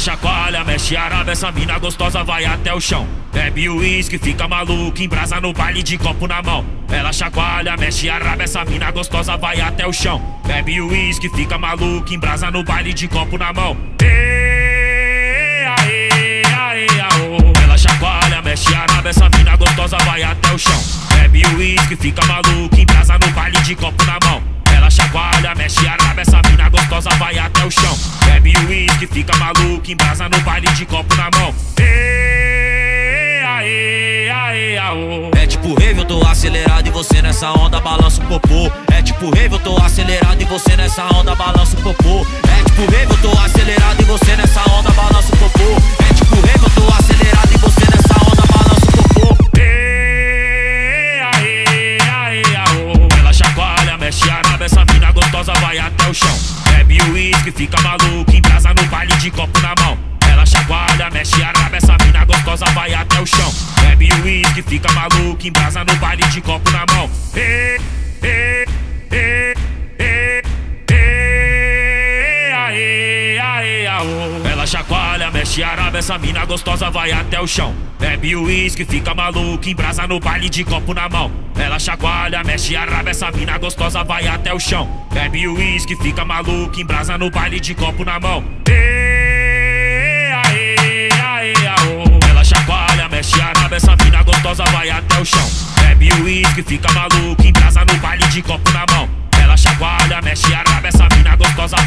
Chacoalha, mexe araba, essa mina gostosa vai até o chão. Bebe uísque, fica maluco, embrasa no baile de copo na mão. Ela chacoalha, mexe araba, essa mina gostosa vai até o chão. Bebe uísque, fica maluco, embrasa no baile de copo na mão. Ê, aê, aê. Ela chacoalha, mexe araba, essa mina gostosa vai até o chão. Bebe uísque, fica maluco, embrasa no baile de copo na mão. Ela chacoalha, mexe araba, essa mina gostosa vai até o chão. Bebe o uísque, fica maluco, embrasa no baile de copo na mão. Ê, aê, aê, aô. É tipo rave, eu tô acelerado e você nessa onda balança o popô. É tipo rave, eu tô acelerado e você nessa onda balança o popô. É tipo rave, eu tô acelerado e você nessa onda balança o popô. É tipo rave, eu tô acelerado e você nessa onda balança o popô. Ê, aê, aê, aô. Ela chacoalha, mexe araba, essa mina gostosa vai até o chão. Bebe uísque, fica maluco, embrasa no baile de copo na mão. Ela chacoalha, mexe araba, essa mina gostosa vai até o chão. Bebe uísque, fica maluco, embrasa no baile de copo na mão. Ê, ê, ê, chacoalha, mexe araba, essa mina gostosa vai até o chão. Bebe o uísque, fica maluco, embrasa no baile de copo na mão. Ela chacoalha, mexe araba, essa mina gostosa vai até o chão. Bebe o uísque, fica maluco, embrasa no baile de copo na mão. Ê, aê, aê, aô. Ela chacoalha, mexe araba, essa mina gostosa vai até o chão. Bebe o uísque, fica maluco, embrasa no baile de copo na mão. Ela chacoalha, mexe mina gostosa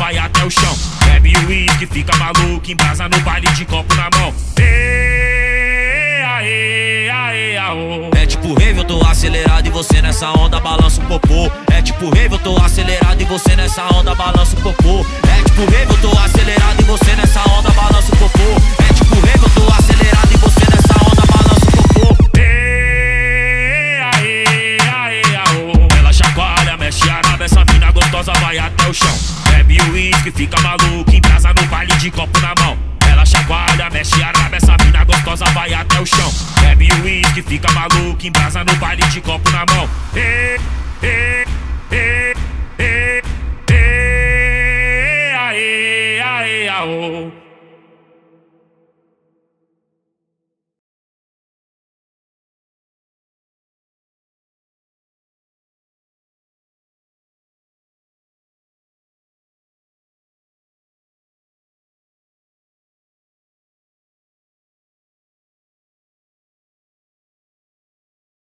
vai até o chão. Bebe o uísque, fica maluco, embrasa no baile de copo na mão. Ê, aê, aê, aô. É tipo rave, eu tô acelerado e você nessa onda balança o popô. É tipo rave, eu tô acelerado e você nessa onda balança o popô. É tipo rave, eu tô acelerado e você nessa onda balança o popô. É tipo rave, eu tô acelerado e você nessa onda balança o popô. Ê, aê, aê, aô. Ela chacoalha, mexe araba, essa mina gostosa vai até o chão. Bebe uísque, fica maluco, embrasa no baile de copo na mão. Ela chacoalha, mexe araba, essa mina gostosa vai até o chão. Bebe uísque, fica maluco, embrasa no baile de copo na mão. Ê, ê, ê, ê, ê, aê, aê, aô.